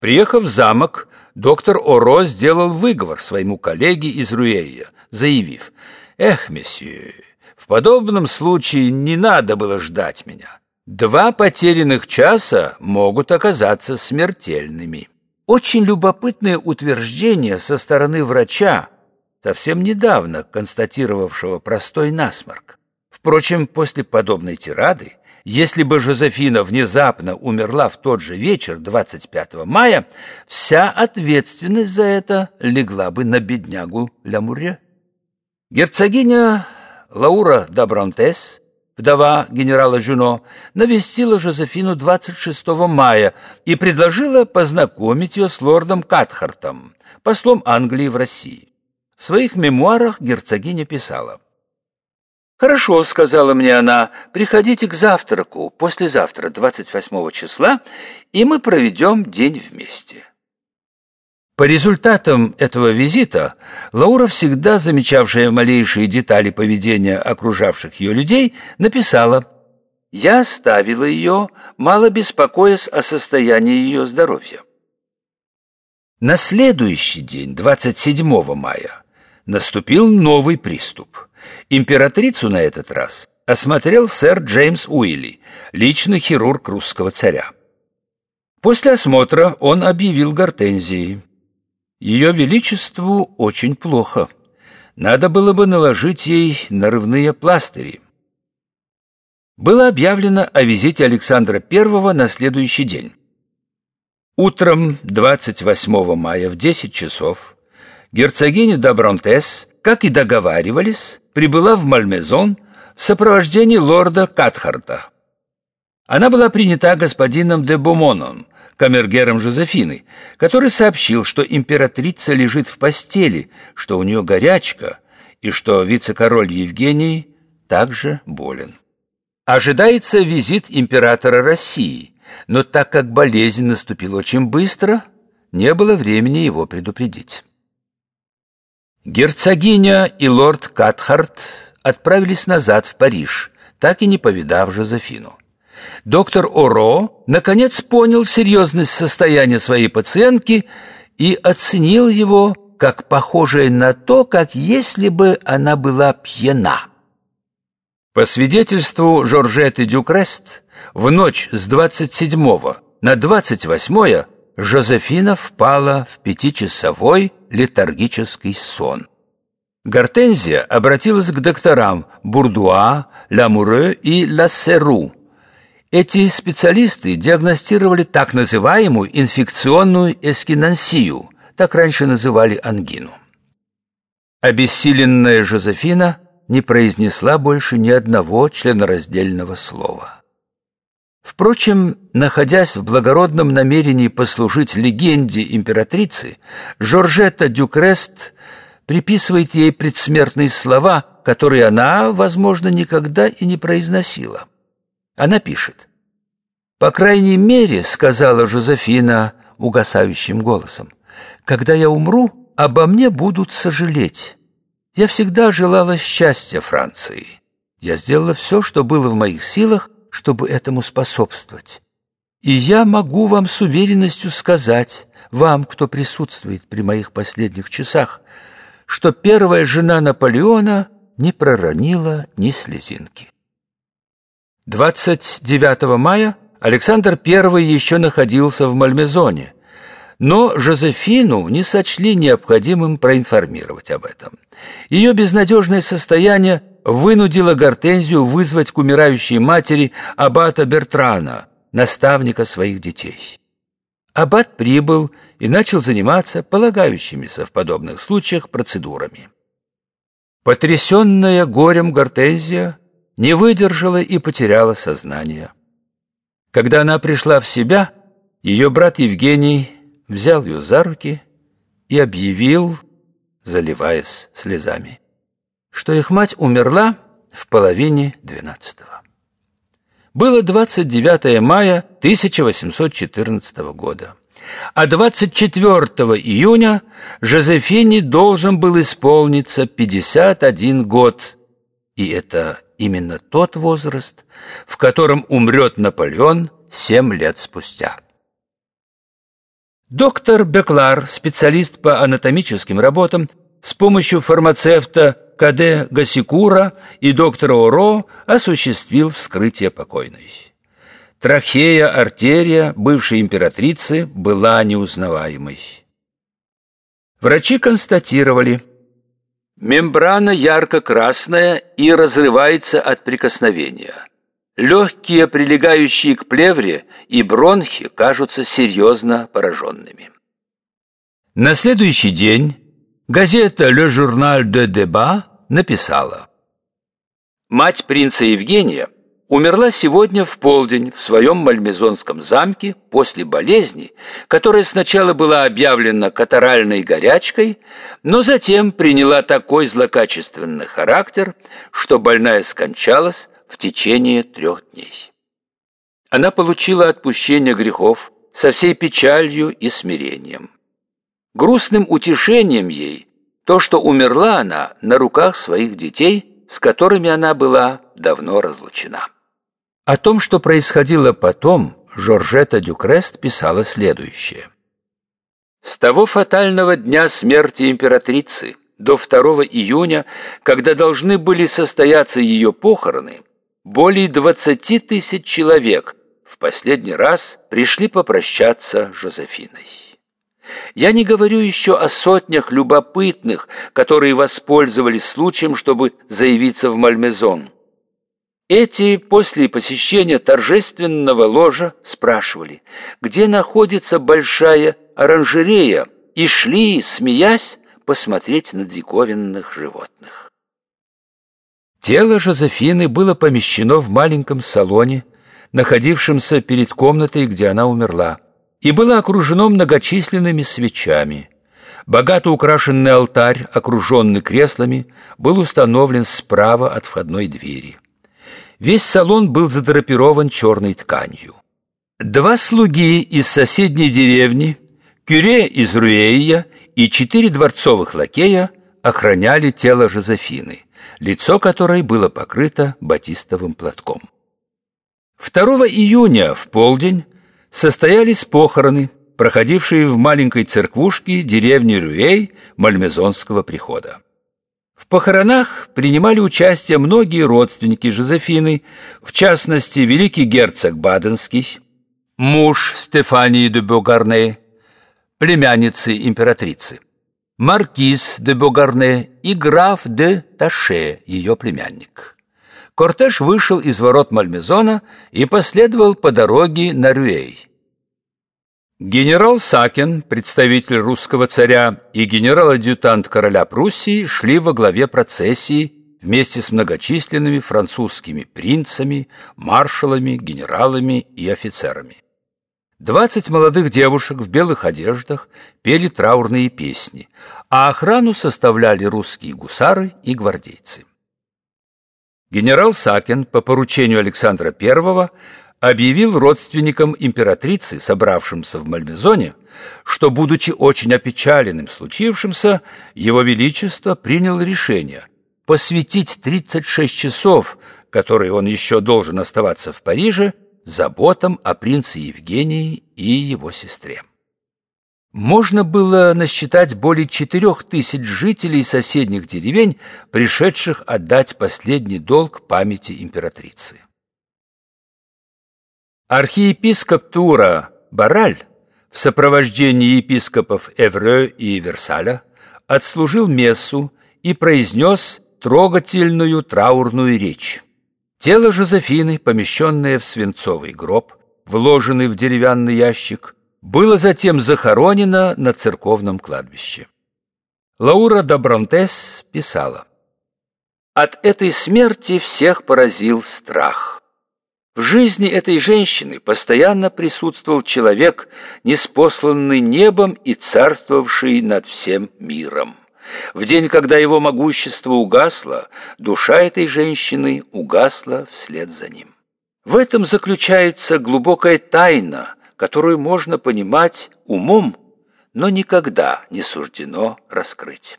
Приехав в замок, доктор Оро сделал выговор своему коллеге из Руэя, заявив, «Эх, месье, в подобном случае не надо было ждать меня. Два потерянных часа могут оказаться смертельными». Очень любопытное утверждение со стороны врача, совсем недавно констатировавшего простой насморк. Впрочем, после подобной тирады если бы Жозефина внезапно умерла в тот же вечер, 25 мая, вся ответственность за это легла бы на беднягу Лямуре. Герцогиня Лаура Дабронтес, вдова генерала Жюно, навестила Жозефину 26 мая и предложила познакомить ее с лордом Катхартом, послом Англии в России. В своих мемуарах герцогиня писала – «Хорошо», — сказала мне она, — «приходите к завтраку, послезавтра, 28 числа, и мы проведем день вместе». По результатам этого визита Лаура, всегда замечавшая малейшие детали поведения окружавших ее людей, написала «Я оставила ее, мало беспокоясь о состоянии ее здоровья». На следующий день, 27 мая, наступил новый приступ – Императрицу на этот раз осмотрел сэр Джеймс Уилли, личный хирург русского царя. После осмотра он объявил Гортензии. Ее Величеству очень плохо. Надо было бы наложить ей нарывные пластыри. Было объявлено о визите Александра I на следующий день. Утром 28 мая в 10 часов герцогиня Добронтес, как и договаривались, прибыла в Мальмезон в сопровождении лорда Катхарта. Она была принята господином де Бомоном, камергером Жозефины, который сообщил, что императрица лежит в постели, что у нее горячка и что вице-король Евгений также болен. Ожидается визит императора России, но так как болезнь наступила очень быстро, не было времени его предупредить. Герцогиня и лорд Катхарт отправились назад в Париж, так и не повидав Жозефину. Доктор Оро наконец понял серьезность состояния своей пациентки и оценил его как похожее на то, как если бы она была пьяна. По свидетельству Жоржеты Дюкрест, в ночь с 27 на 28 Жозефина впала в пятичасовой летаргический сон. Гортензия обратилась к докторам Бурдуа, Ламуре и Лассеру. Эти специалисты диагностировали так называемую инфекционную эскинансию, так раньше называли ангину. Обессиленная Жозефина не произнесла больше ни одного членораздельного слова. Впрочем, находясь в благородном намерении послужить легенде императрицы, Жоржетта Дюкрест приписывает ей предсмертные слова, которые она, возможно, никогда и не произносила. Она пишет. «По крайней мере, — сказала Жозефина угасающим голосом, — когда я умру, обо мне будут сожалеть. Я всегда желала счастья Франции. Я сделала все, что было в моих силах, чтобы этому способствовать. И я могу вам с уверенностью сказать, вам, кто присутствует при моих последних часах, что первая жена Наполеона не проронила ни слезинки. 29 мая Александр I еще находился в Мальмезоне, но Жозефину не сочли необходимым проинформировать об этом. Ее безнадежное состояние вынудила Гортензию вызвать к умирающей матери аббата Бертрана, наставника своих детей. Аббат прибыл и начал заниматься полагающимися в подобных случаях процедурами. Потрясенная горем Гортензия не выдержала и потеряла сознание. Когда она пришла в себя, ее брат Евгений взял ее за руки и объявил, заливаясь слезами что их мать умерла в половине двенадцатого. Было 29 мая 1814 года, а 24 июня Жозефине должен был исполниться 51 год, и это именно тот возраст, в котором умрет Наполеон семь лет спустя. Доктор Беклар, специалист по анатомическим работам, с помощью фармацевта Каде Гасикура и доктора Оро осуществил вскрытие покойной. Трахея, артерия бывшей императрицы была неузнаваемой. Врачи констатировали, мембрана ярко-красная и разрывается от прикосновения. Легкие, прилегающие к плевре, и бронхи кажутся серьезно пораженными. На следующий день газета «Le Journal de Débat» написала «Мать принца Евгения – умерла сегодня в полдень в своем мальмезонском замке после болезни, которая сначала была объявлена катаральной горячкой, но затем приняла такой злокачественный характер, что больная скончалась в течение трех дней. Она получила отпущение грехов со всей печалью и смирением. Грустным утешением ей то, что умерла она на руках своих детей, с которыми она была давно разлучена. О том, что происходило потом, Жоржета Дюкрест писала следующее. «С того фатального дня смерти императрицы до 2 июня, когда должны были состояться ее похороны, более 20 тысяч человек в последний раз пришли попрощаться с Жозефиной. Я не говорю еще о сотнях любопытных, которые воспользовались случаем, чтобы заявиться в Мальмезон – эти после посещения торжественного ложа спрашивали, где находится большая оранжерея, и шли, смеясь, посмотреть на диковинных животных. Тело Жозефины было помещено в маленьком салоне, находившемся перед комнатой, где она умерла, и было окружено многочисленными свечами. Богато украшенный алтарь, окруженный креслами, был установлен справа от входной двери. Весь салон был задрапирован черной тканью. Два слуги из соседней деревни, кюре из Руэя и четыре дворцовых лакея охраняли тело Жозефины, лицо которой было покрыто батистовым платком. 2 июня в полдень состоялись похороны, проходившие в маленькой церквушке деревни Рюэй Мальмезонского прихода. В похоронах принимали участие многие родственники Жозефины, в частности, великий герцог Баденский, муж Стефании де Богарне, племянницы императрицы, маркиз де Богарне и граф де Таше, ее племянник. Кортеж вышел из ворот Мальмезона и последовал по дороге на Рюэй. Генерал Сакен, представитель русского царя, и генерал-адъютант короля Пруссии шли во главе процессии вместе с многочисленными французскими принцами, маршалами, генералами и офицерами. Двадцать молодых девушек в белых одеждах пели траурные песни, а охрану составляли русские гусары и гвардейцы. Генерал Сакен по поручению Александра I объявил родственникам императрицы, собравшимся в Мальмезоне, что, будучи очень опечаленным случившимся, его величество принял решение посвятить 36 часов, которые он еще должен оставаться в Париже, заботам о принце Евгении и его сестре. Можно было насчитать более четырех тысяч жителей соседних деревень, пришедших отдать последний долг памяти императрицы. Архиепископ Тура Бараль в сопровождении епископов Эвре и Версаля отслужил мессу и произнес трогательную траурную речь. Тело Жозефины, помещенное в свинцовый гроб, вложенный в деревянный ящик, было затем захоронено на церковном кладбище. Лаура Добронтес писала, «От этой смерти всех поразил страх». В жизни этой женщины постоянно присутствовал человек, неспосланный небом и царствовавший над всем миром. В день, когда его могущество угасло, душа этой женщины угасла вслед за ним. В этом заключается глубокая тайна, которую можно понимать умом, но никогда не суждено раскрыть.